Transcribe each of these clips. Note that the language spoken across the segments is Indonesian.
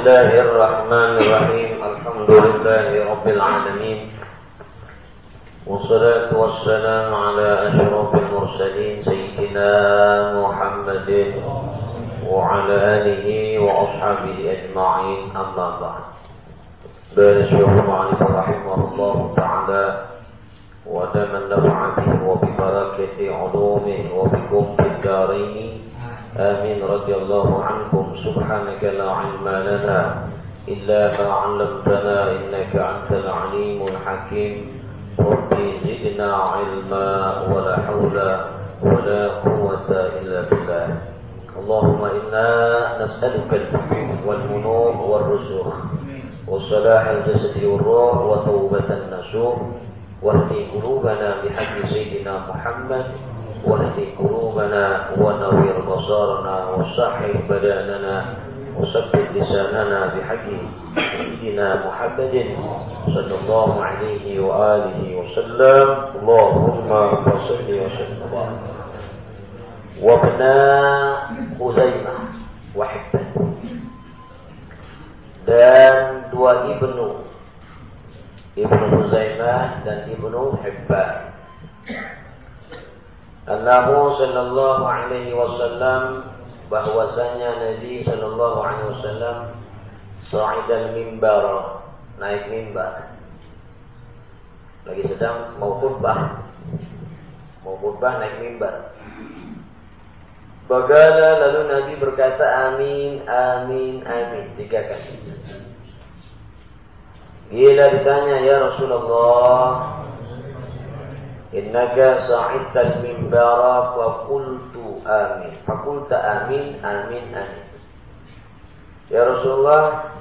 الله الرحمن الرحيم الحمد لله رب العالمين والصلاة والسلام على أشرف المرسلين سيدنا محمد وعلى آله وأصحابه أجمعين أما بعد بارك الشيخ رحمه الله تعالى ودم النفع به وببركة علومه وبكم الدارين آمين رضي الله عنكم. سبحانك لا علم لنا إلا ما علمتنا إنك أنت العليم الحكيم. ربي زدنا علما ولا حول ولا قوة إلا بالله. اللهم إنا نسألك الفقه والمنور والرسوخ وصلاح الجسد والروح وتوبة النسوح واهدي قلوبنا بحق سيدنا محمد واهد قلوبنا ونوير بصارنا وصحح بداننا وثبت لساننا بحق سيدنا محمد صلى الله عليه وآله وسلم. اللهم صل وسلم. وابن خزيمة وحبه dan dua ibnu. ibnu Huzaimah dan ibnu Hibban Annahu sallallahu alaihi wasallam bahwasanya Nabi sallallahu alaihi wasallam sa'idal mimbar naik mimbar. Lagi sedang mau khutbah. Mau khutbah naik mimbar. Bagala lalu Nabi berkata amin amin amin. Tiga kali. Gila ditanya ya Rasulullah Innaka sa'idtal mimbara wa qultu amin. Fakulta amin, amin, amin. Ya Rasulullah,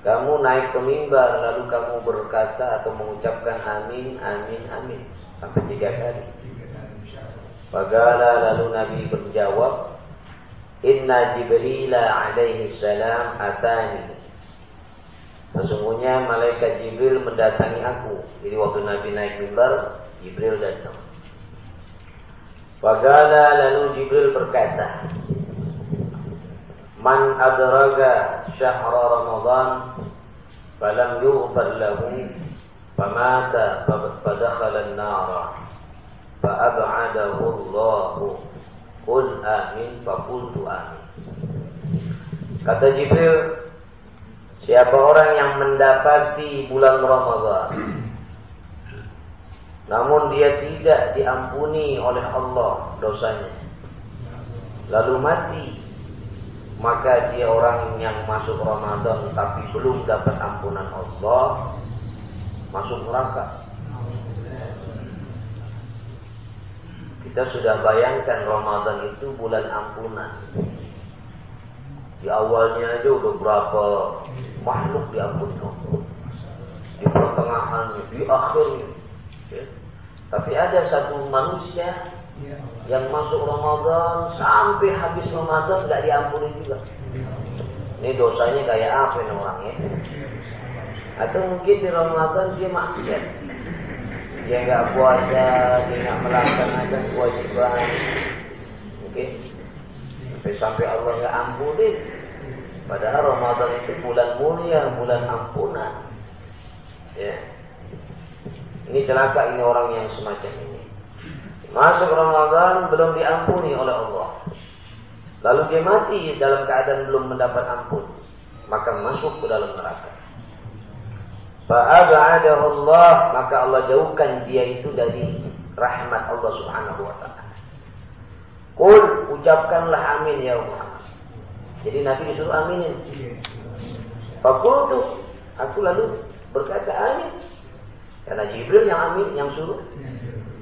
kamu naik ke mimbar lalu kamu berkata atau mengucapkan amin, amin, amin sampai tiga kali. Fagala lalu Nabi berjawab, Inna Jibril alaihi salam atani. Sesungguhnya malaikat Jibril mendatangi aku. Jadi waktu Nabi naik mimbar, Jibril datang. Fagala lalu Jibril berkata, Man adraga syahra Ramadan falam yughfar lahu famata fadakhala an-nar fa'ab'adahu Allah Qul amin faqultu amin Kata Jibril Siapa orang yang mendapati bulan Ramadan namun dia tidak diampuni oleh Allah dosanya. Lalu mati. Maka dia orang yang masuk Ramadan tapi belum dapat ampunan Allah. Masuk neraka. Kita sudah bayangkan Ramadan itu bulan ampunan. Di awalnya aja udah berapa makhluk diampuni Allah. Di pertengahan, di akhirnya. Ya. Tapi ada satu manusia yang masuk Ramadan sampai habis Ramadan nggak diampuni juga. Ini dosanya kayak apa ini orangnya? Atau mungkin di Ramadan dia maksiat. Dia nggak puasa, dia nggak melaksanakan kewajiban. Mungkin sampai sampai Allah nggak ampuni. Padahal Ramadan itu bulan mulia, bulan ampunan. Ya. Ini celaka ini orang yang semacam ini. Masuk Ramadan belum diampuni oleh Allah. Lalu dia mati dalam keadaan belum mendapat ampun. Maka masuk ke dalam neraka. Fa'ab'adahu Allah. Maka Allah jauhkan dia itu dari rahmat Allah subhanahu wa ta'ala. Kul ucapkanlah amin ya Muhammad. Jadi Nabi disuruh aminin. Fakultu. Aku lalu berkata amin. Karena Jibril yang amin, yang suruh.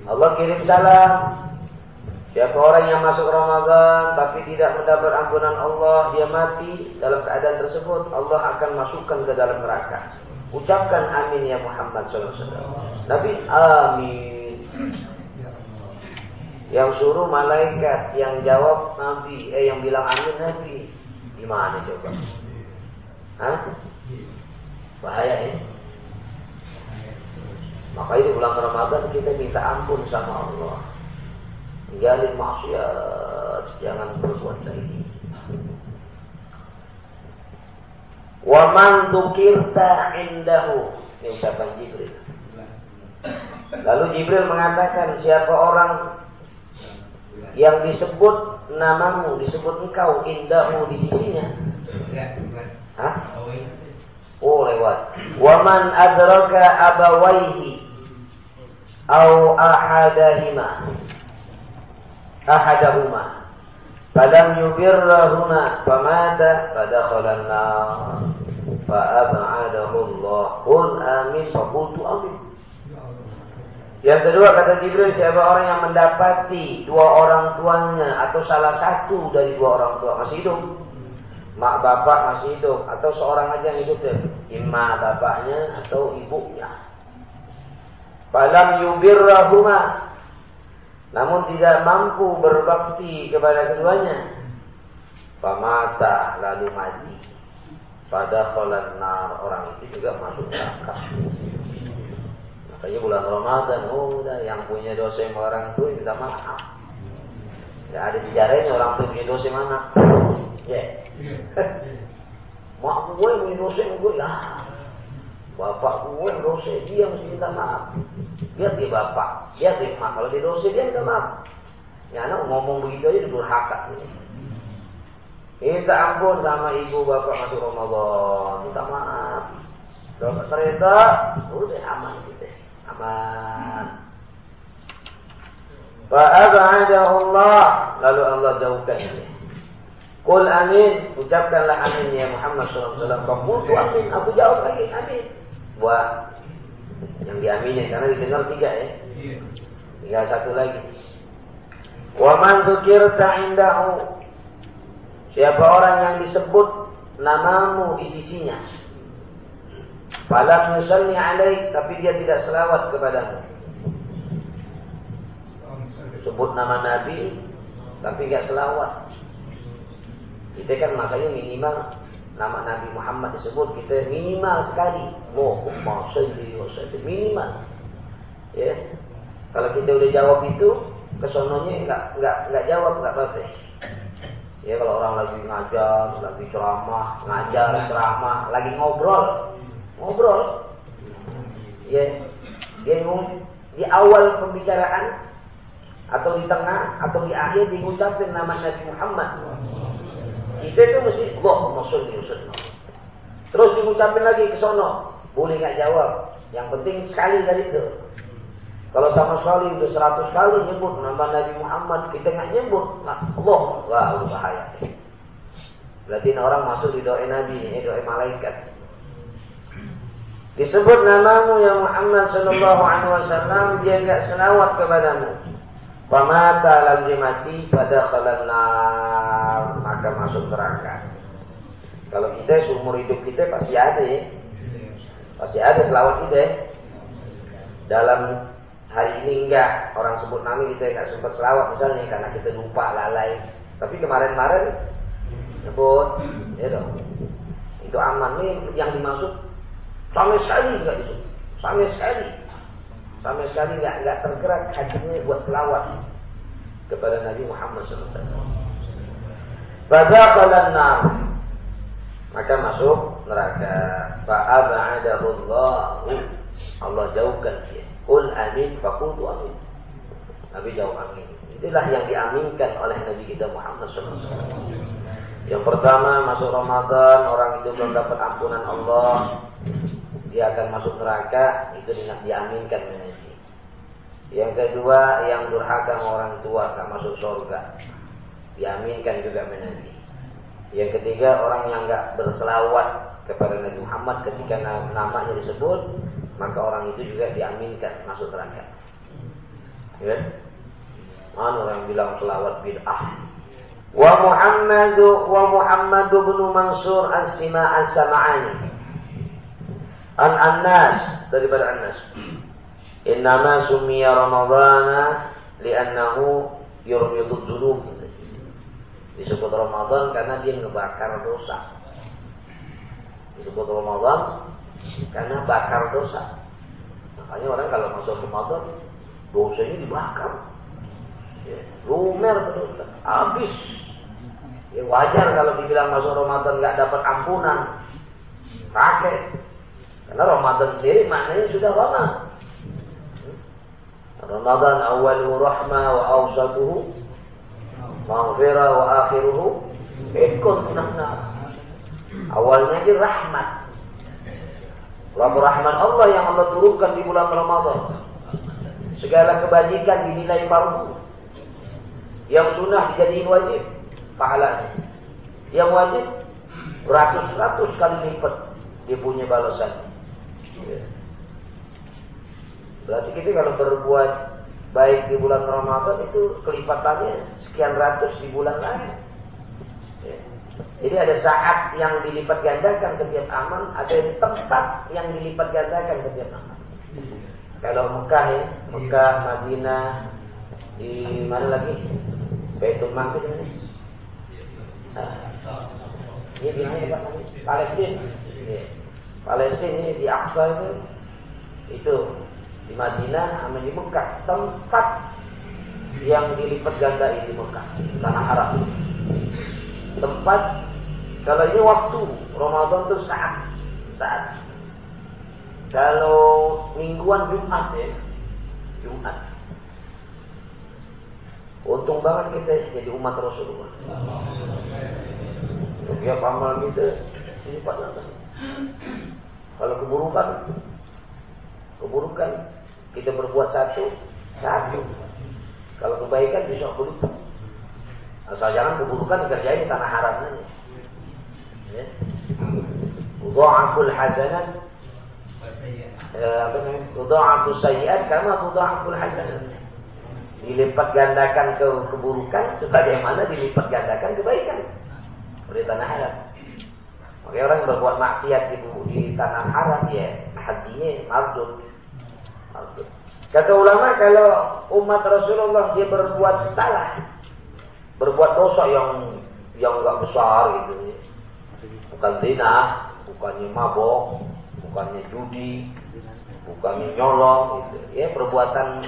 Allah kirim salam. Siapa orang yang masuk Ramadan tapi tidak mendapat ampunan Allah, dia mati dalam keadaan tersebut, Allah akan masukkan ke dalam neraka. Ucapkan amin ya Muhammad SAW. Nabi amin. Yang suruh malaikat, yang jawab Nabi, eh yang bilang amin Nabi. Gimana coba? Hah? Bahaya ya? Maka ini bulan Ramadan kita minta ampun sama Allah. Tinggalin maksiat, jangan berbuat lagi. Wa man dzukirta indahu. Ini ucapan Jibril. Lalu Jibril mengatakan siapa orang yang disebut namamu, disebut engkau indahu di sisinya. Hah? Oh lewat. Waman adraka abawaihi au ahadahima ahadahuma. Falam yubirrahuma. Famata fadakhala an-nar fa'ab'adahu Allah qul amin. Faqultu amin. Yang kedua kata Jibril siapa orang yang mendapati dua orang tuanya atau salah satu dari dua orang tua masih hidup? Mak bapak masih hidup atau seorang aja yang hidup imma bapaknya atau ibunya falam yubirrahuma namun tidak mampu berbakti kepada keduanya. Pamata lalu mati. Pada kholan nar orang itu juga masuk neraka. Makanya bulan Ramadan, oh udah yang punya dosa yang orang itu minta maaf. Ya ada sejarahnya orang tuh punya dosa mana? Ya. Mak gue punya dosa yang gue ya. Bapak gue dosa dia mesti minta maaf. Dia dia bapak, dia maaf. Kalau dia dosa dia minta maaf. Ya anak ngomong begitu aja durhaka. Minta ampun sama ibu bapak masuk Ramadan, minta maaf. Kalau ternyata udah aman gitu, aman. Allah lalu Allah jauhkan dia. Kul amin, ucapkanlah amin ya Muhammad SAW. Kamu amin, aku jawab lagi amin. Buat yang diaminin karena didengar tiga ya. Tinggal satu lagi. Wa man dzukirta indahu Siapa orang yang disebut namamu di sisinya. Falam yusalli alaik tapi dia tidak selawat kepadamu. Sebut nama Nabi tapi tidak selawat. Kita kan makanya minimal nama Nabi Muhammad disebut kita minimal sekali. Salli wa sallim minimal. Ya. Kalau kita udah jawab itu, kesononya enggak enggak enggak jawab enggak apa-apa. Ya kalau orang lagi ngajar, lagi ceramah, ngajar, ceramah, lagi ngobrol, ngobrol. Ya, dia di awal pembicaraan atau di tengah atau di akhir diucapkan nama Nabi Muhammad kita itu mesti Allahumma sholli wa Terus diucapin lagi ke sono. Boleh nggak jawab. Yang penting sekali dari itu. Kalau sama sekali itu seratus kali nyebut nama Nabi Muhammad, kita nggak nyebut, nah, Allah, wah bahaya. Berarti orang masuk di doa Nabi, ini doa malaikat. Disebut namamu ya Muhammad Sallallahu Alaihi Wasallam, dia nggak selawat kepadamu. Pamata lalu mati pada nar maka masuk neraka. Kalau kita seumur hidup kita pasti ada ya. Pasti ada selawat kita. Dalam hari ini enggak orang sebut nama kita enggak sempat selawat misalnya karena kita lupa lalai. Tapi kemarin-kemarin sebut ya dong. Itu aman nih yang dimasuk sama sekali enggak itu. Sama sekali sama sekali nggak nggak tergerak hatinya buat selawat kepada Nabi Muhammad SAW. Pada nar maka masuk neraka. Fa'abadahu Allah. Jauhkan dia. Qul amin faqultu amin. Nabi jawab amin. Itulah yang diaminkan oleh Nabi kita Muhammad SAW. Yang pertama masuk Ramadan orang itu belum dapat ampunan Allah dia akan masuk neraka itu diaminkan Nabi. Yang kedua yang durhaka orang tua akan masuk surga. Diaminkan juga Nabi. Yang ketiga orang yang enggak berselawat kepada Nabi Muhammad ketika namanya disebut maka orang itu juga diaminkan masuk neraka. Ya. Mana orang bilang selawat bid'ah. Wa Muhammadu wa Muhammadu bin Mansur as-Sima as-Sam'ani An Anas daripada Anas. Innama sumiya Ramadana li'annahu yurmidud dzunub. Disebut Ramadan karena dia ngebakar dosa. Disebut Ramadan karena bakar dosa. Makanya orang kalau masuk Ramadan dosanya dibakar. Ya, lumer terus, habis. Ya wajar kalau dibilang masuk Ramadan nggak dapat ampunan. Pakai. Karena Ramadan sendiri maknanya sudah lama. Ramadan awaluhu rahmah wa awsatuhu maghfirah wa akhiruhu ikut nah, Awalnya ini rahmat. Lalu rahmat Allah yang Allah turunkan di bulan Ramadan. Segala kebajikan dinilai fardu. Yang sunnah dijadiin wajib. Pahalanya. Yang wajib beratus-ratus kali lipat dia punya balasan. Ya. Berarti kita kalau berbuat baik di bulan Ramadan itu kelipatannya sekian ratus di bulan lain. Ya. Jadi ada saat yang dilipat gandakan setiap amal, ada tempat yang dilipat gandakan setiap amal. Kalau Mekah ya, Mekah, Madinah, di mana lagi? Baitul Maqdis ini. Nah, ini di mana Pak? Palestina. Palestina ini di Aqsa itu itu di Madinah sama di Mekah. Tempat yang dilipat ganda ini Mekah tanah Arab. Tempat kalau ini waktu Ramadan itu saat saat. Kalau mingguan Jumat ya Jumat. Untung banget kita jadi umat Rasulullah. Ya pamal kita ini Pak kalau keburukan keburukan kita berbuat satu satu kalau kebaikan bisa berlipat Asal jangan keburukan dikerjain di tanah haram aja. Ya. Udha'aful hasanat eh, apa namanya? Udha'aful sayyiat karena udha'aful hasanat. Dilipat gandakan ke keburukan sebagaimana dilipat gandakan kebaikan. Di tanah haram. Oke orang yang berbuat maksiat di, di tanah haram ya hatinya mardut. Mardut. Kata ulama kalau umat Rasulullah dia berbuat salah, berbuat dosa yang yang enggak besar gitu ya. Bukan zina, bukannya mabok, bukannya judi, bukannya nyolong gitu. Ya perbuatan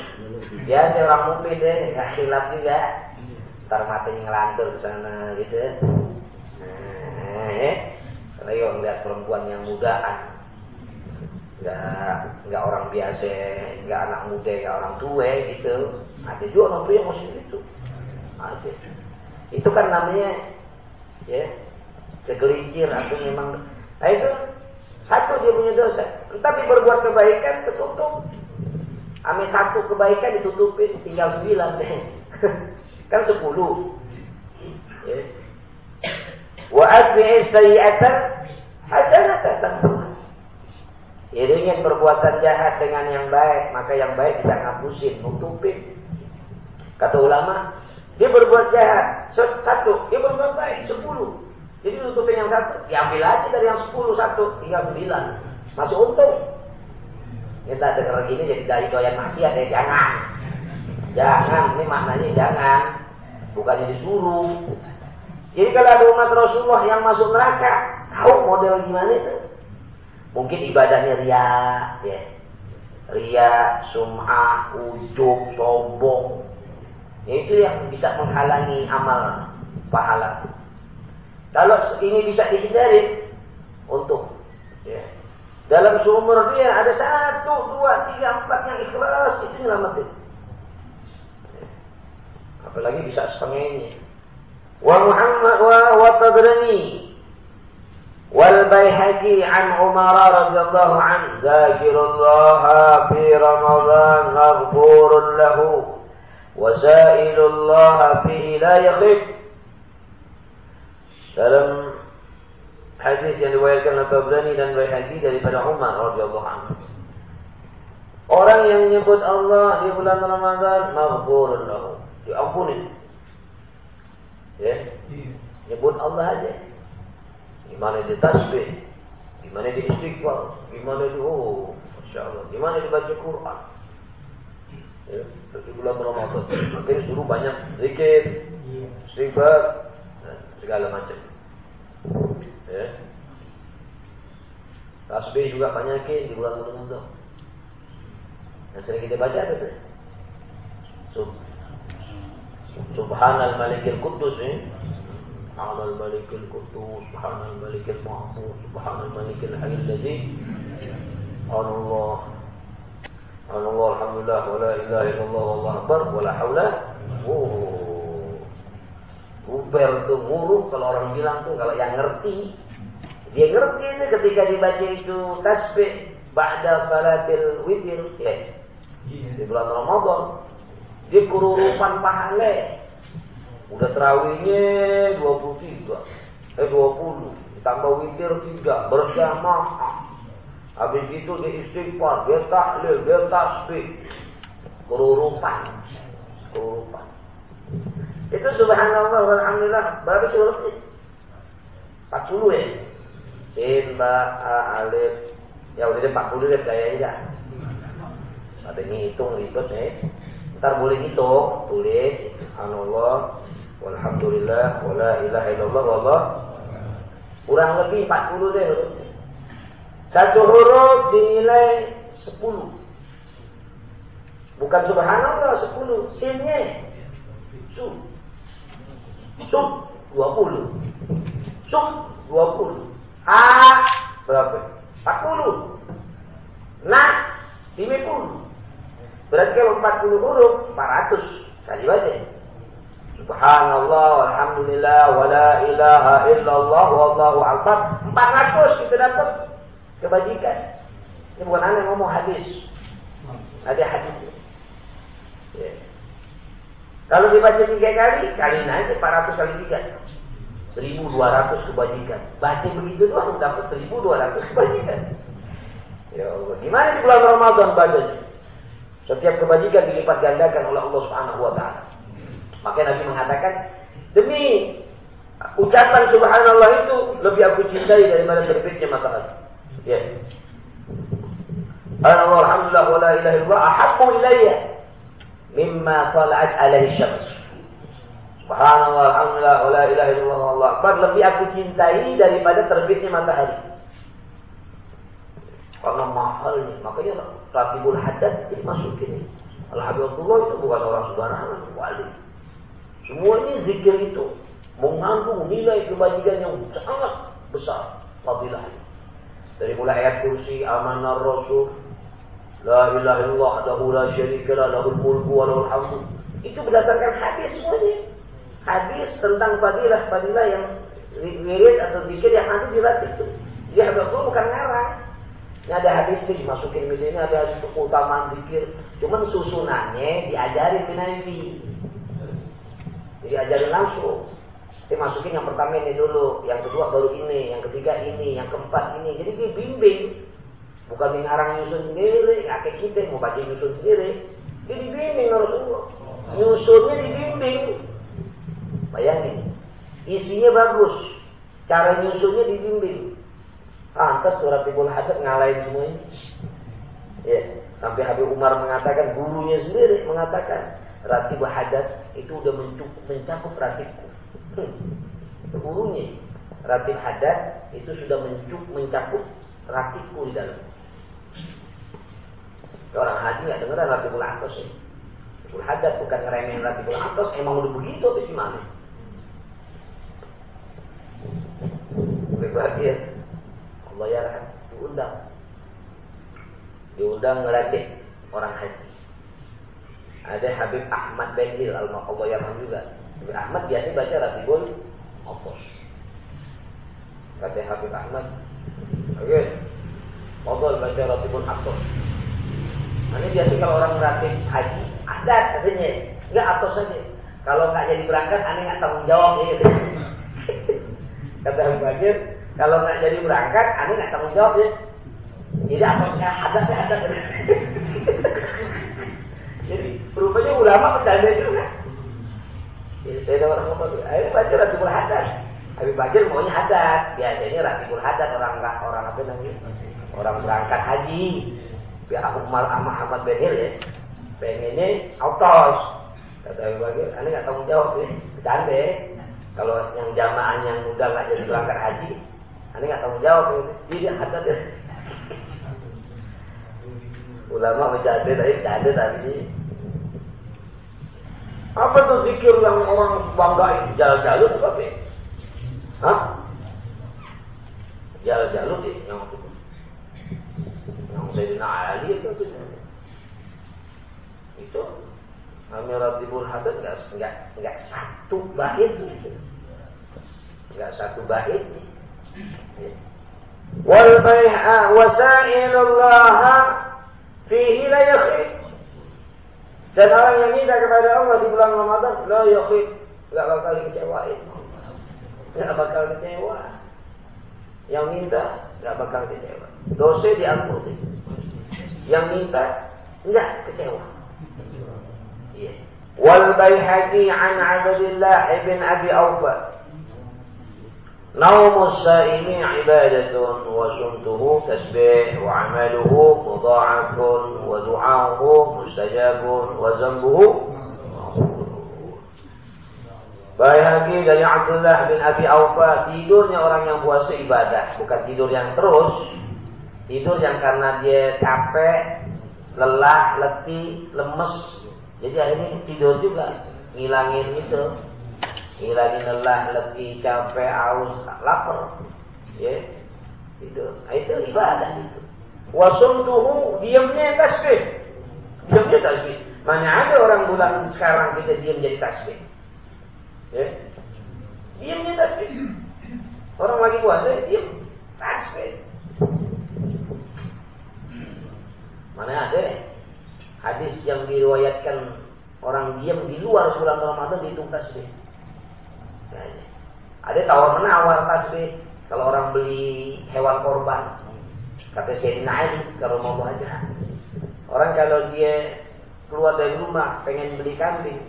ya seorang mukmin deh, nggak hilaf juga. Ntar matanya ngelantur ke sana gitu. Nah, ya. Kalau yang lihat perempuan yang mudaan, nggak nggak orang biasa, nggak anak muda, nggak orang tua gitu. Ada juga orang tua yang masih gitu. Ada. Itu kan namanya ya kegelincir atau memang nah itu satu dia punya dosa. Tetapi berbuat kebaikan tertutup. Ame satu kebaikan ditutupin tinggal sembilan deh. kan sepuluh. Ya. Wa atbi'i sayyi'atan hasanatan tambuha. Iringin perbuatan jahat dengan yang baik, maka yang baik bisa ngapusin, nutupin. Kata ulama, dia berbuat jahat satu, dia berbuat baik sepuluh. Jadi nutupin yang satu, diambil aja dari yang sepuluh satu, tinggal sembilan. Masih untung. Kita dengar gini jadi dari doyan maksiat ya jangan. Jangan, ini maknanya jangan. Bukannya disuruh. Jadi kalau ada umat Rasulullah yang masuk neraka, tahu model gimana itu? Mungkin ibadahnya ria, ya. Ria, sum'ah, ujub, sombong, itu yang bisa menghalangi amal pahala. Kalau ini bisa dihindari untuk ya. Dalam sumur dia ada satu, dua, tiga, empat yang ikhlas itu nyelamatin. Ya. Apalagi bisa setengahnya. Wa, wa Tabrani wal Baihaqi an Umar radhiyallahu an zakirullah fi Ramadan maghfurun lahu وسائل الله فيه لا يخف dalam hadis yang diriwayatkan oleh Tabrani dan Baihaqi daripada Umar radhiyallahu anhu Orang yang menyebut Allah di bulan Ramadan maghfurun lahu, diampuni. Ya. Nyebut Allah aja. Gimana dia tasbih, gimana dia istighfar, gimana dia oh, Masya Allah, gimana dia baca Quran ya, di bulan Ramadan. Makanya suruh banyak zikir, istighfar, segala macam. Ya. Tasbih juga banyakin di bulan Ramadan. Yang sering kita baca apa tuh? Sub Subhanal Malikil Kudus ya. Subhanal Malikil Qudus, Subhanal Malikil Mahfuz, Subhanal Malikil Hayyul Ladzi. Allah. Allah alhamdulillah wa la ilaha illallah wallahu akbar wa la haula. Oh. Buber tuh muruk kalau orang bilang tuh kalau yang ngerti dia ngerti ini ketika dibaca itu tasbih ba'da salatil witir ya. Di bulan Ramadan dia kururupan pahala Udah terawihnya 23. Eh 20. Ditambah witir 3. Berjamaah. Habis itu dia istighfar. Dia tahlil. Dia tasbih. Kerurupan. Kerurupan. Itu subhanallah walhamdulillah. Berapa surat ini? 40 ya? Sin, ba, a, alif. Ya udah deh 40 deh kayaknya. Ada ngitung ribet ya. Ntar boleh hitung. Tulis. Subhanallah Walhamdulillah wala ilaha illallah wallah. Kurang lebih 40 deh satu huruf dinilai 10 bukan subhanallah 10 sinnya su su 20 su 20 a berapa? 40 nah 50 berarti kalau 40 huruf 400 kali baca Subhanallah, Alhamdulillah, wa la ilaha illallah, wallahu akbar. 400 kita dapat kebajikan. Ini bukan aneh ngomong hadis. Ada hadis. Ya. Kalau dibaca tiga kali, kali naik 400 kali tiga. 1200 kebajikan. Baca begitu doang dapat 1200 kebajikan. Ya Allah. Gimana di bulan Ramadan bacanya? Setiap kebajikan dilipat gandakan oleh Allah Subhanahu wa taala. Maka Nabi mengatakan, demi ucapan subhanallah itu lebih aku cintai daripada terbitnya matahari. Ya. Allah alhamdulillah wa la ilaha illallah ahabbu ilayya mimma tala'at alaihi syams. Subhanallah alhamdulillah wa la ilaha illallah Allah lebih aku cintai daripada terbitnya matahari. Karena mahalnya, makanya Ratibul Haddad dimasukin. Al-Habibullah itu bukan orang sembarangan, wali. Semua ini zikir itu mengandung nilai kebajikan yang sangat besar fadilah. Dari mulai ayat kursi amanah rasul la ilaha illallah wahdahu la syarika la lahul mulku wa lahul hamdu. Itu berdasarkan hadis semuanya. Hadis tentang fadilah-fadilah yang wirid atau zikir yang nanti dilatih itu. Dia betul bukan ngarang. Ini ada hadis itu dimasukin ini ada hadis keutamaan zikir. Cuman susunannya diajarin Nabi. Jadi ajarin langsung. Dimasukin yang pertama ini dulu, yang kedua baru ini, yang ketiga ini, yang keempat ini. Jadi dia bimbing. Bukan mengarang nyusun sendiri, nggak kayak kita mau baca nyusun sendiri. Dia dibimbing Rasulullah. Nyusunnya dibimbing. Bayangin. Isinya bagus. Cara nyusunnya dibimbing. Pantas surat Ibul Hajar ngalahin semuanya. Ya, sampai Habib Umar mengatakan, gurunya sendiri mengatakan, ratib hadat itu udah mencukup, mencakup ratibku. Hmm. Gurunya ratib hadat itu sudah mencukup, mencakup ratibku di dalam. Orang haji nggak dengar ratibul atas ya. Ratibul hadat bukan ngeremehin ratibul atas, emang udah begitu habis gimana? Berbahagia. Allah ya diundang. Diundang ngelatih orang haji. Ada Habib Ahmad bin Hil Allah yang juga. Habib Ahmad biasa baca Ratibul Opos. Kata Habib Ahmad, oke. Mogol baca Ratibul Opos. Nah, ini biasa kalau orang meratib haji, ada katanya, enggak atos saja. Kalau nggak jadi berangkat, aneh nggak tanggung jawab ya. Kata Habib Bakir, kalau nggak jadi berangkat, aneh nggak tanggung jawab ya. Jadi atosnya ada, ada. Jadi rupanya ulama bercanda juga. Jadi saya ada orang ngomong, ayo baca Ratibul Hadat. Habib Bakir maunya hadat. Biasanya Ratibul Hadat orang orang apa namanya? Orang berangkat haji. Biar aku mal Muhammad bin Hil ya. Pengennya autos. Kata Habib Bakir, ane nggak tanggung jawab ya. Bercanda ya. Kalau yang jamaah yang udah nggak jadi berangkat haji, ane nggak tanggung jawab ya. Jadi hadat ya. Ulama bercanda tapi bercanda tadi. Apa tuh zikir yang orang banggain jalan-jalan apa Jal Jalut ya, yang itu. Yang Sayyidina Ali itu itu Amiratibul Hasan enggak enggak enggak satu bait gitu. Enggak satu bait. Ya. Wal bai'a wasailullah fihi la yakhif. Dan orang yang minta kepada Allah di bulan Ramadan la yakhif, enggak bakal dikecewain. Enggak bakal kecewa. Yang minta enggak bakal kecewa. Dosa diampuni. Yang minta enggak kecewa. والبيهقي عن عبد Naumus saimi عبادة وسنته suntuhu وعمله مضاعف amaluhu مستجاب wa du'ahu mustajabun wa zambuhu. Bayhaqi dari Abdullah bin Abi Aufa tidurnya orang yang puasa ibadah bukan tidur yang terus. Tidur yang karena dia capek lelah letih lemes. Jadi akhirnya tidur juga ngilangin itu ngilangin lelah, letih, capek, aus, lapar. Ya, tidur. Nah, itu ibadah itu. Wasumtuhu diamnya tasbih. Diamnya tasbih. Mana ada orang bulan sekarang kita diam jadi tasbih. Ya. Diamnya tasbih. Orang lagi puasa diam tasbih. Mana ada? hadis yang diriwayatkan orang diam di luar bulan Ramadan dihitung tasbih. Ada tawar menawar tasbih kalau orang beli hewan korban. Kata Sayyidina Ali kalau mau aja. Orang kalau dia keluar dari rumah pengen beli kambing.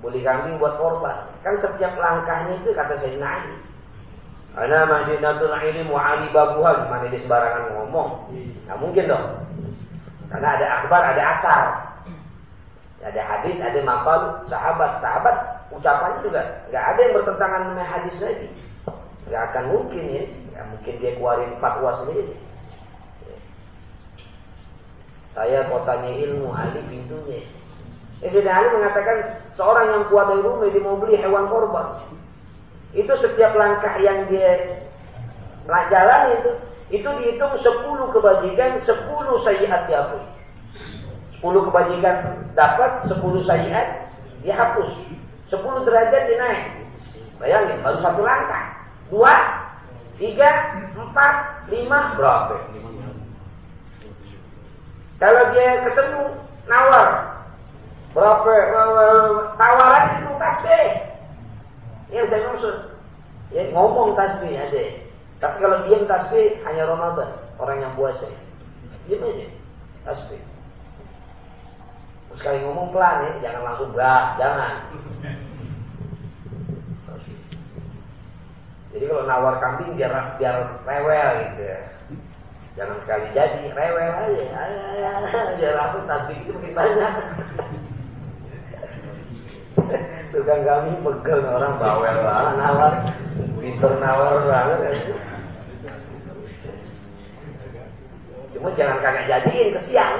Beli kambing buat korban. Kan setiap langkahnya itu kata Sayyidina Ali. Ana madinatul wa ali babuha gimana dia sembarangan ngomong. Nah mungkin dong. Karena ada akbar, ada asal. Ada hadis, ada maqal sahabat. Sahabat ucapannya juga nggak ada yang bertentangan dengan hadis lagi. Nggak akan mungkin ya. Nggak mungkin dia keluarin fatwa sendiri. Saya kotanya ilmu, ahli pintunya. Ya, Sayyidina Ali mengatakan seorang yang kuat dari rumah dia mau beli hewan korban. Itu setiap langkah yang dia jalan itu itu dihitung 10 kebajikan, 10 sayiat dihapus. 10 kebajikan dapat, 10 sayiat dihapus. 10 derajat dinaik. Bayangin, baru satu langkah. Dua, tiga, empat, lima, berapa? Kalau dia ketemu, nawar. Berapa? Tawaran itu tasbih. Yang saya maksud. Ya, ngomong tasbih ada. Tapi kalau diam tasbih hanya Ramadan, orang yang puasa. Diam aja, tasbih. Sekali ngomong pelan ya, jangan langsung berat, jangan. Jadi kalau nawar kambing biar biar rewel gitu ya. Jangan sekali jadi, rewel aja. Biar aku tasbih itu makin banyak. Tukang kambing pegel orang bawel banget nawar. Pinter nawar banget. Ya. Cuma jangan kagak jadiin kesian.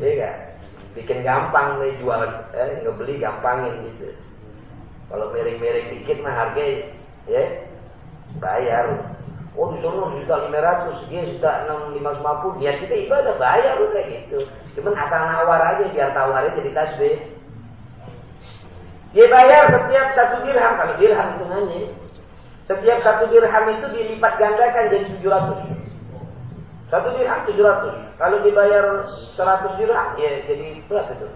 Iya kan? Bikin gampang nih jual, eh, ngebeli gampangin gitu. Kalau miring-miring dikit mah harga ya bayar. Oh disuruh juta lima ratus, dia sudah enam lima lima puluh. Biar kita ibadah bayar udah gitu. Cuman asal nawar aja biar tawarnya jadi tasbih. Dia bayar setiap satu dirham kalau dirham itu nanya. Setiap satu dirham itu dilipat gandakan jadi tujuh ratus. Satu dirham tujuh ratus. Kalau dibayar seratus dirham, ya jadi berapa itu?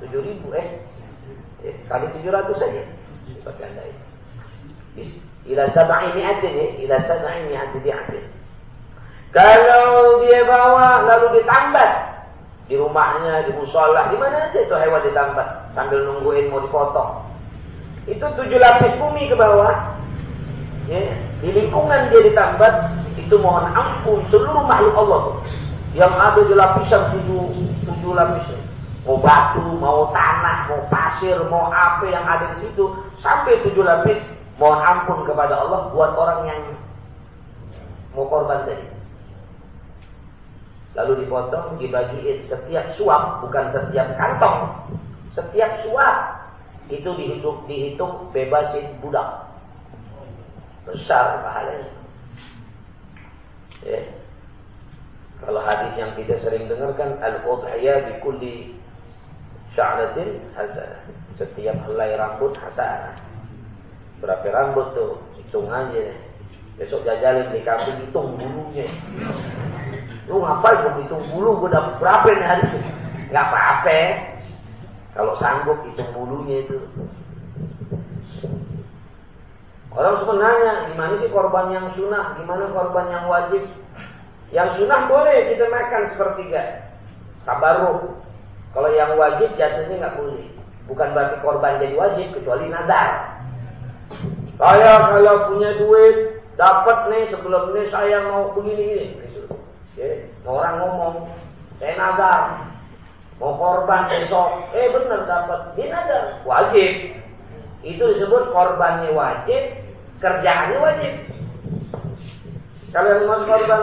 Tujuh ribu eh. Kali tujuh ratus saja. Lipat ganda itu. Ila sab'i mi'atin ya. Ila sab'i mi'atin di'atin. Kalau dia bawa lalu ditambah di rumahnya, di musola, di mana aja itu hewan ditambah sambil nungguin mau dipotong. Itu tujuh lapis bumi ke bawah. Ya, di lingkungan dia ditambah itu mohon ampun seluruh makhluk Allah yang ada di lapisan tujuh, tujuh lapisan. Mau batu, mau tanah, mau pasir, mau apa yang ada di situ sampai tujuh lapis mohon ampun kepada Allah buat orang yang mau korban tadi. Lalu dipotong, dibagiin setiap suap, bukan setiap kantong. Setiap suap itu dihitung, dihitung bebasin budak. besar pahalanya. Ya. Kalau hadis yang kita sering dengarkan al-udhiyah bi kulli sya'ratin hasanah. Setiap helai rambut hasanah. Berapa rambut tuh? Hitung aja. Besok jajalin di kambing hitung bulunya. Lu ngapain mau hitung bulu? Gue dapat berapa nih hari ini? Gak apa-apa. Kalau sanggup hitung bulunya itu. Orang semua nanya, gimana sih korban yang sunnah, gimana korban yang wajib? Yang sunnah boleh kita makan sepertiga. Tabaruk. Kalau yang wajib jatuhnya nggak boleh. Bukan berarti korban jadi wajib, kecuali nazar. Saya kalau punya duit, dapat nih sebelum ini saya mau begini ini. Ya, orang ngomong, saya nazar, mau korban besok, eh benar dapat, dia nazar, wajib. Itu disebut korbannya wajib, kerjaannya wajib. Kalau yang masuk korban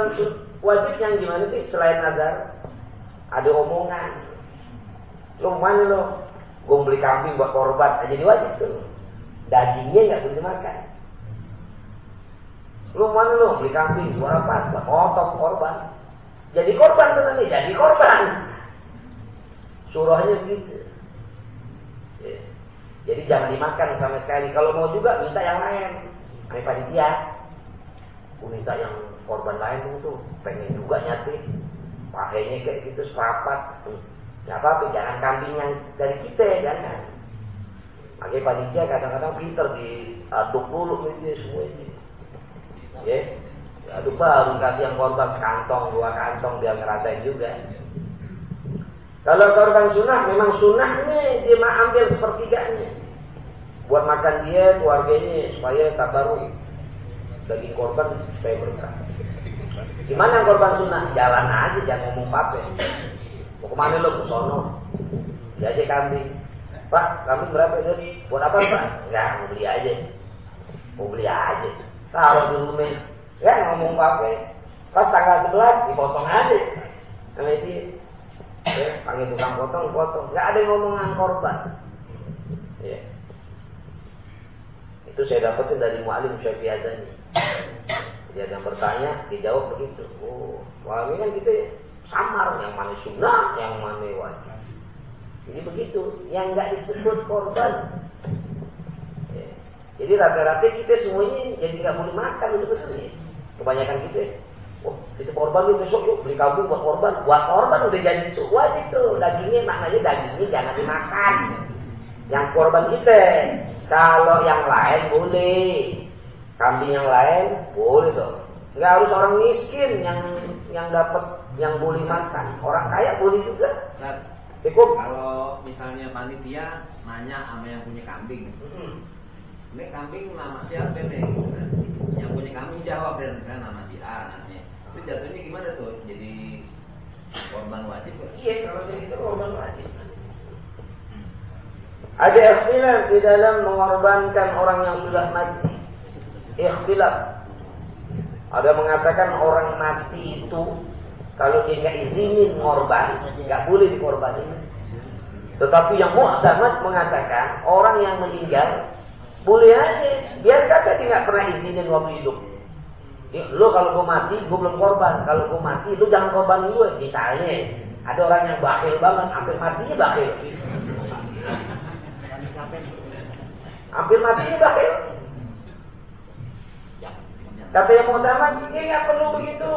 wajib yang gimana sih selain nazar? Ada omongan. Lo mana lo? Gue beli kambing buat korban, jadi wajib tuh. Dagingnya nggak boleh dimakan. Lo mana lo beli kambing buat apa? Buat otot korban. Jadi korban tuh nanti, jadi korban. Surahnya gitu. Ya. Jadi jangan dimakan sama sekali. Kalau mau juga minta yang lain kayak panitia aku minta yang korban lain tuh. Pengen juga nyati pakainya kayak gitu sepapat ya apa jangan kambing yang dari kita jangan. Makanya panitia kadang-kadang pinter diaduk dulu ini semua ini. Ya. Aduk baru kasih yang korban sekantong dua kantong dia ngerasain juga. Kalau korban sunnah memang sunnah ini dia ambil sepertiganya buat makan dia keluarganya supaya tabaruk daging korban supaya berkah. Gimana korban sunnah? Jalan aja, jangan ngomong apa. Mau ke mana lo? Ke sono. Aja kambing. Pak, kambing berapa jadi? Buat apa pak? Enggak, mau beli aja. Mau beli aja. Taruh di rumah. Ya ngomong apa? Pas tanggal sebelas dipotong aja. Karena itu ya, panggil tukang potong, potong. Enggak ada yang ngomongan korban. Ya. Itu saya dapetin dari mu'alim Syafi'i Azani. Dia yang bertanya, dijawab begitu. Oh, wah ini kan kita samar, yang mana sunnah, yang mana wajib. Jadi begitu, yang nggak disebut korban. Ya. Jadi rata-rata kita semuanya jadi nggak boleh makan itu sebetulnya. Kebanyakan kita, oh kita korban nih besok yuk beli kabung buat korban. Buat korban udah jadi wajib tuh. Dagingnya maknanya dagingnya jangan dimakan. Yang korban kita. Kalau yang lain boleh. Kambing yang lain boleh dong. Nggak harus orang miskin yang yang dapat yang boleh makan. Orang kaya boleh juga. Cukup. Kalau misalnya panitia nanya sama yang punya kambing, hmm. ini kambing nama siapa nih? Yang punya kambing jawab dan kan nama si A nanya. Itu jatuhnya gimana tuh? Jadi korban wajib? Iya kalau jadi itu korban wajib. Ada ikhtilaf di dalam mengorbankan orang yang sudah mati. Ikhtilaf. Ada mengatakan orang mati itu kalau dia izinin ngorban, nggak boleh dikorbanin. Tetapi yang muhtamat mengatakan orang yang meninggal boleh aja. Biar kata dia nggak pernah izinin waktu hidup. Lo kalau gue mati, gue belum korban. Kalau gue mati, lo jangan korban gue. Misalnya, ada orang yang bakhil banget, sampai matinya bakhil. Hampir mati juga ya. Kata yang utama, dia nggak perlu begitu.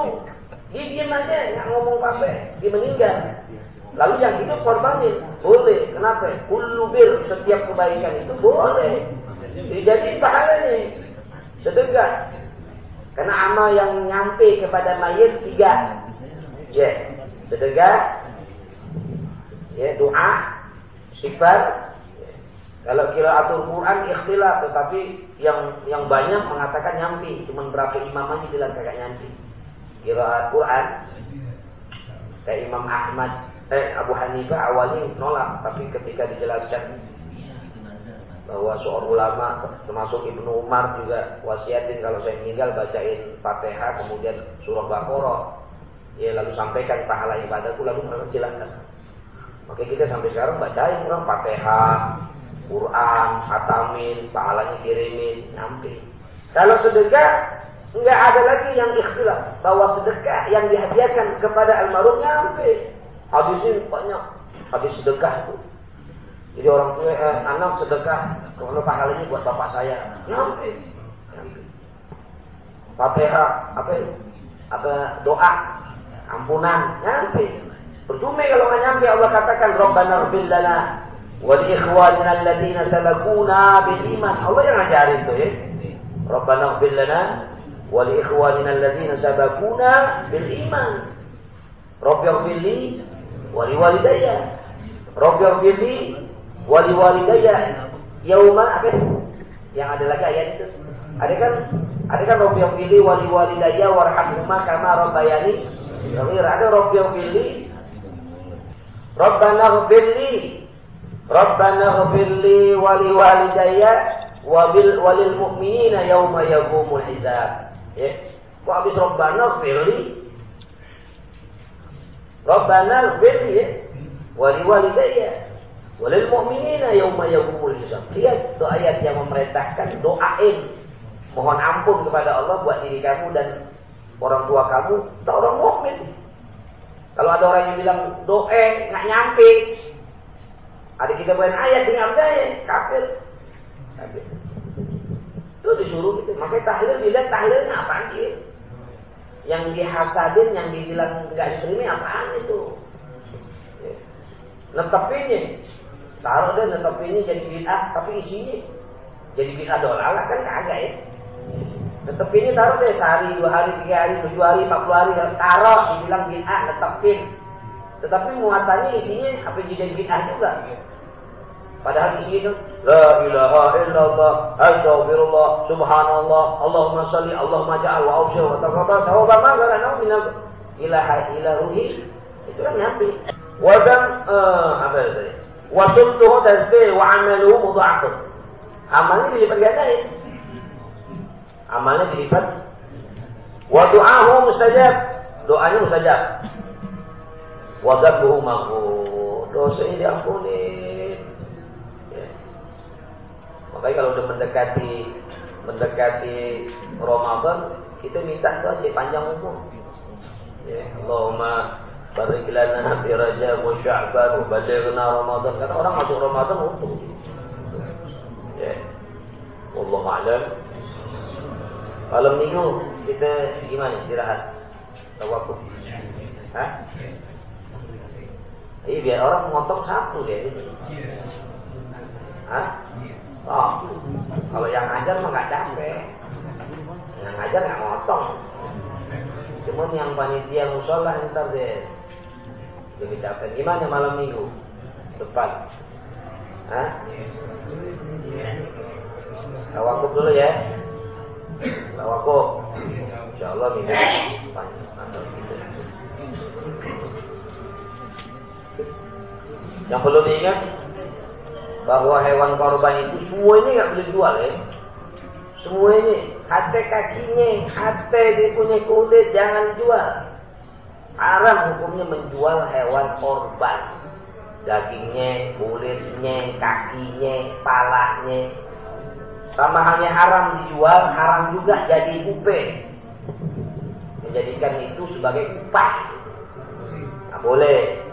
Dia diam aja, nggak ngomong apa, dia meninggal. Lalu yang hidup korbanin, boleh. Kenapa? Kulubir, setiap kebaikan itu boleh. Jadi pahalanya sedekah. Karena amal yang nyampe kepada mayat tiga. Ya, sedekah, ya doa, sifat, kalau kira atur Quran ikhtilaf, tetapi yang yang banyak mengatakan nyampi, cuma berapa imam aja bilang kagak nyampi. Kira Quran. Kayak Imam Ahmad, eh Abu Hanifah awalnya nolak, tapi ketika dijelaskan bahwa seorang ulama termasuk Ibnu Umar juga wasiatin kalau saya meninggal bacain Fatihah kemudian surah Baqarah. Ya lalu sampaikan pahala ibadahku lalu mereka silakan. Makanya kita sampai sekarang bacain orang Fatihah, Quran, khatamin, pahalanya kirimin, nyampe. Kalau sedekah nggak ada lagi yang ikhtilaf bahwa sedekah yang dihadiahkan kepada almarhum nyampe. Habis ini banyak habis sedekah itu. Jadi orang tua eh, anak sedekah kalau pahalanya buat bapak saya. Nyampe. Fatihah apa apa doa ampunan nyampe. Percuma kalau nggak nyampe Allah katakan Rabbana lana li alladziina sabaquna bil iman. Allah yang ngajarin tuh ya. Rabbana ighfir lana wa li ikhwanina alladziina sabaquna bil iman. Rabbi ighfir li wa li walidayya. Rabbi ighfir li li apa? Yang ada lagi ayat itu. Ada kan ada kan Rabbi ighfir wa li walidayya warhamhuma. Ada Rabbi ighfir li Rabbana ighfirli Rabbana ighfirli wa li walidayya wa bil walil mu'minina yauma yaqumul hisab. Ya. Kok habis Rabbana ighfirli Rabbana ighfirli ya. wa li walidayya wa lil mu'minina yauma yaqumul hisab. Lihat doa ayat yang memerintahkan doain mohon ampun kepada Allah buat diri kamu dan orang tua kamu atau orang mukmin. Kalau ada orang yang bilang doe nggak nyampe, ada kita buat ayat dengan ayat kafir. kafir. Itu disuruh gitu. Makanya tahlil dilihat tahlilnya apa sih? Yang dihasadin, yang dibilang nggak diterima apaan itu? Ya. Netepinnya, taruh deh netepinnya jadi bid'ah, tapi isinya jadi bid'ah dolala kan kagak ya? Netepin ini taruh deh sehari, dua hari, tiga hari, tujuh hari, empat puluh hari, taruh, dibilang bid'ah, netepin. Tetapi muatannya isinya apa jadi bid'ah juga. Padahal isinya itu La ilaha illallah, astagfirullah, subhanallah, Allahumma salli, Allahumma ja'al wa awsir wa taqabbal sawaban ma garana minal ilaha ila ruhi. Itu kan nyampe. Wadam uh, apa itu? Wa sultuhu tasbih wa amaluhu mudha'afun. Amalnya dilipat gandain amalnya dilipat. Wa du'ahu mustajab. Doanya mustajab. Wa dzambuhu maghfur. Dosanya diampuni. Ya. Makanya kalau udah mendekati mendekati Ramadan, kita minta itu aja panjang umur. Ya, Allahumma barik lana fi Rajab wa Sya'ban wa balighna Ramadan. Karena orang masuk Ramadan untung. Ya. Wallahu a'lam. Malam minggu kita gimana istirahat? Tawakuf. Hah? Iya biar orang motong satu deh ini. Hah? Oh, kalau yang ngajar mah nggak capek. Yang ngajar nggak motong. Cuman yang panitia musola ntar deh. Jadi capek. Gimana malam minggu? Depan. Hah? Tawakuf dulu ya. Tawakuf. Insyaallah minggu depan Yang perlu diingat bahwa hewan korban itu semuanya nggak boleh jual ya. Semuanya, hati kakinya, hati dia punya kulit jangan jual. Haram hukumnya menjual hewan korban. Dagingnya, kulitnya, kakinya, palanya. Sama halnya haram dijual, haram juga jadi upe. Menjadikan itu sebagai upah. Nah, boleh.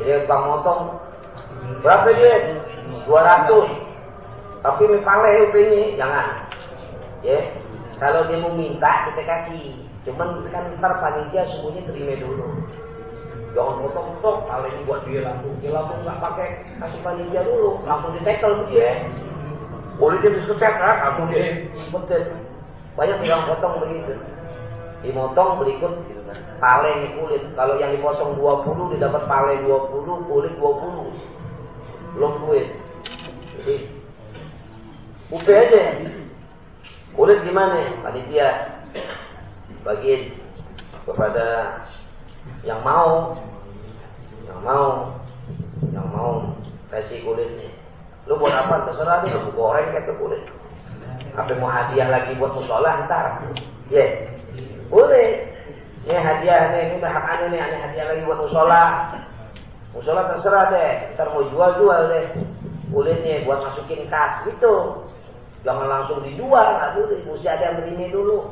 Jadi bang motong berapa dia? 200. Tapi mipale upenya jangan. Ya. Kalau dia mau minta kita kasih. Cuman kan ntar panitia semuanya terima dulu. Jangan potong-potong, kalau ini buat dia langsung. Dia langsung nggak pakai kasih panitia dulu, langsung ditekel dia. Boleh dia bisa kan, langsung dia betul. Banyak yang potong begitu. Dimotong berikut pale ini kulit. Kalau yang dipotong 20 didapat pale 20, kulit 20. Belum kulit. Jadi upe aja. Kulit gimana? Panitia bagiin kepada yang mau, yang mau, yang mau kasih kulitnya. Lu buat apa terserah lu goreng kayak kulit. Apa mau hadiah lagi buat musola ntar? Ya, yeah. boleh. Ini hadiah nih, ini hak nih, aneh hadiah lagi buat musola. Musola terserah deh, ntar mau jual jual deh kulitnya buat masukin kas gitu. Jangan langsung dijual, nggak boleh. Mesti ada yang beri dulu.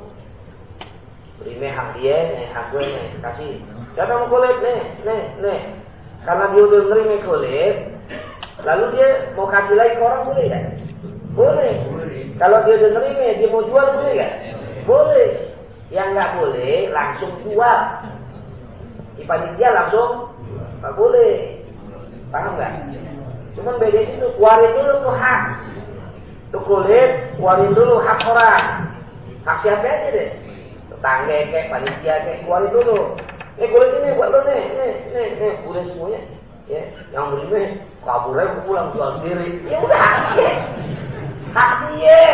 Beri hak dia, nih hak gue nih, kasih. Mau kulit nih, nih, nih. Karena dia udah nerima kulit, lalu dia mau kasih lagi ke orang boleh kan? Boleh. Kalau dia udah nerima, dia mau jual boleh kan? Boleh. Yang nggak boleh langsung jual. Di panitia langsung nggak boleh. Paham nggak? Cuman beda itu waris dulu tuh hak. Tuh kulit, waris dulu hak orang. Hak siapa aja deh. Tetangga kayak panitia kayak waris dulu. Eh kulit ini buat lo nih, nih, nih, nih, udah semuanya. Ya, yang beri kabur aja pulang jual sendiri. Ya udah, ya. hak dia.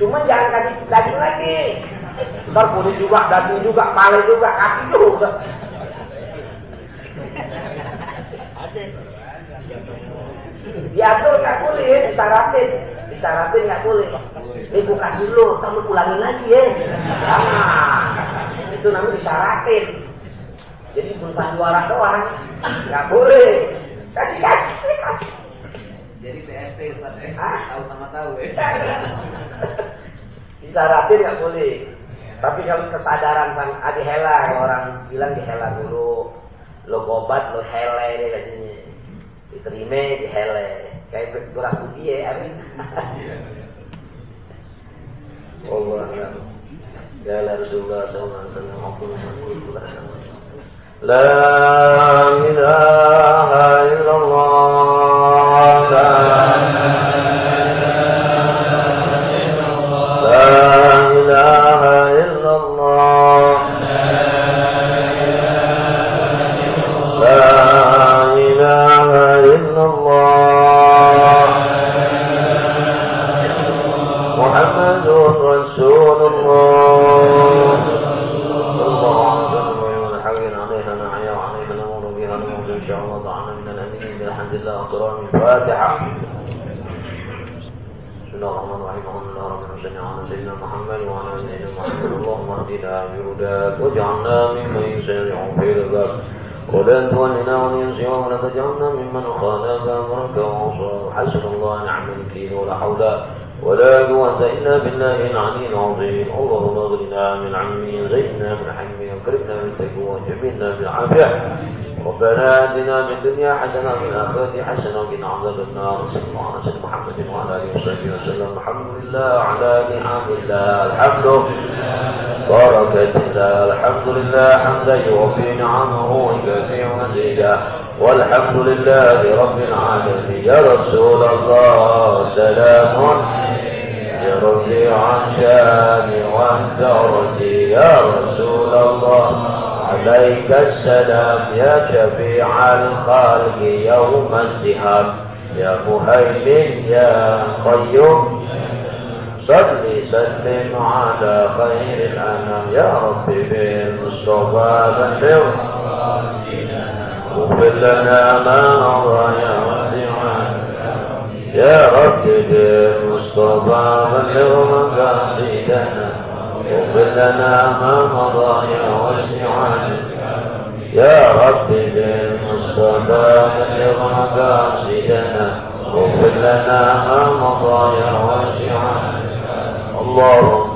Cuma jangan kasih daging lagi. Ntar kulit juga, daging juga, kepala juga, kaki juga. Diatur nggak boleh ya, disaratin. Disaratin nggak boleh. Ini gue kasih lo, kamu pulangin lagi ya. Nah, itu namanya disaratin. Jadi bukan juara doang, nggak boleh. Kasih kasih, kasih. Jadi PST Ustaz ya? Tahu sama tahu ya? Disaratin nggak boleh. Tapi kalau kesadaran sang adi hela, orang bilang dihela dulu. Lo gobat, lo hele deh katanya diterima di hele kayak kurang putih ya amin. Allah ya Rasulullah alaihi wasallam La ilaha illallah حسن الله نعم الوكيل ولا حول ولا قوة إلا بالله العلي العظيم. اللهم اغننا من عمي زينا من حلمي وكرمنا من تقوى وجبنا بالعافية. ربنا آتنا في الدنيا حسنة وفي الآخرة حسنة وقنا عذاب النار. صلى الله على سيدنا محمد وعلى آله وصحبه وسلم. الحمد لله على نعم الله. الحمد لله بركة الله. الحمد لله حمدا يوفي نعمه ويكفي مزيدا. والحمد لله رب العالمين. يا رسول الله سلام يرضي عن شان والدرج يا رسول الله عليك السلام يا شفيع الخلق يوم الزهاب يا مهيمن يا قيوم. صل سلم على خير الأنام. يا رب بالمصطفى بلغ اغفر لنا ما مضى يا واسعا يا رب بالمصطفى بلغ مقاصدنا. اغفر لنا ما مضى يا واسعا يا رب بالمصطفى بلغ مقاصدنا. اغفر لنا ما مضى يا واسعا الله